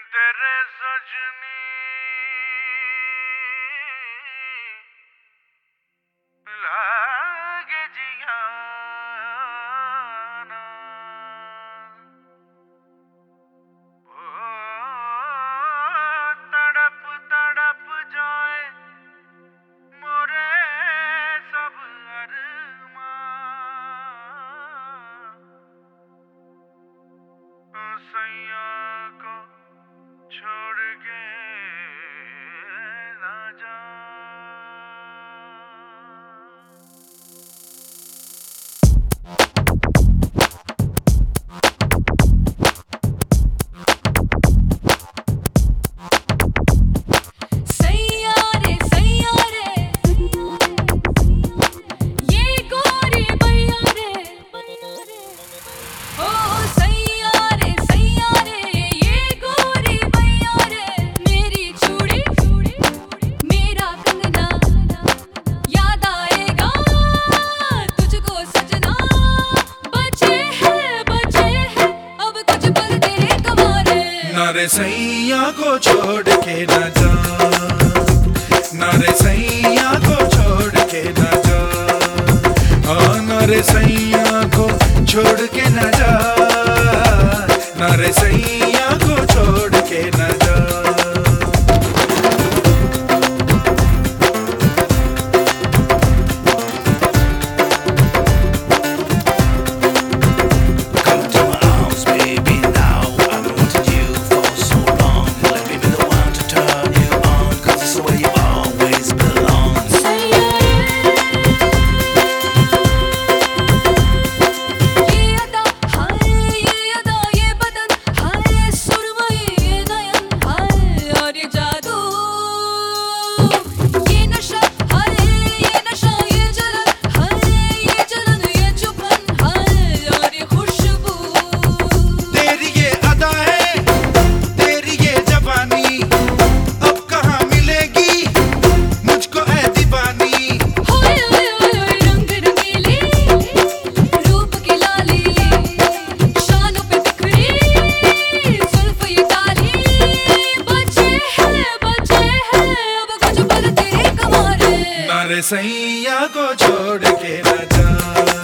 interesa de mim. सैया को छोड़ के न जा। नारे सैया सैया को छोड़ के न जा